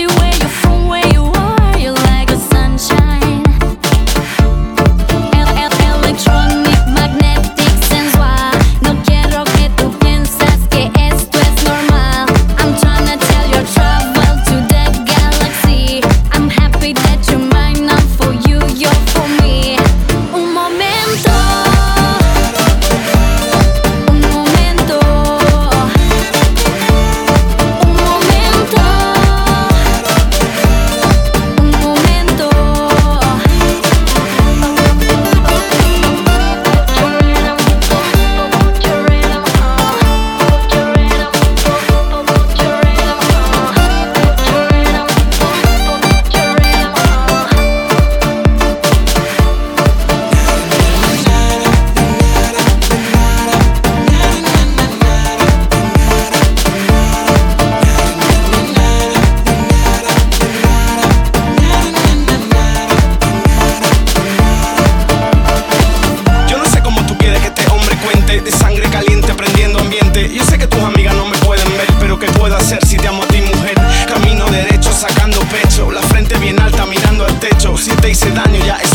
you wait. hice daño, ya es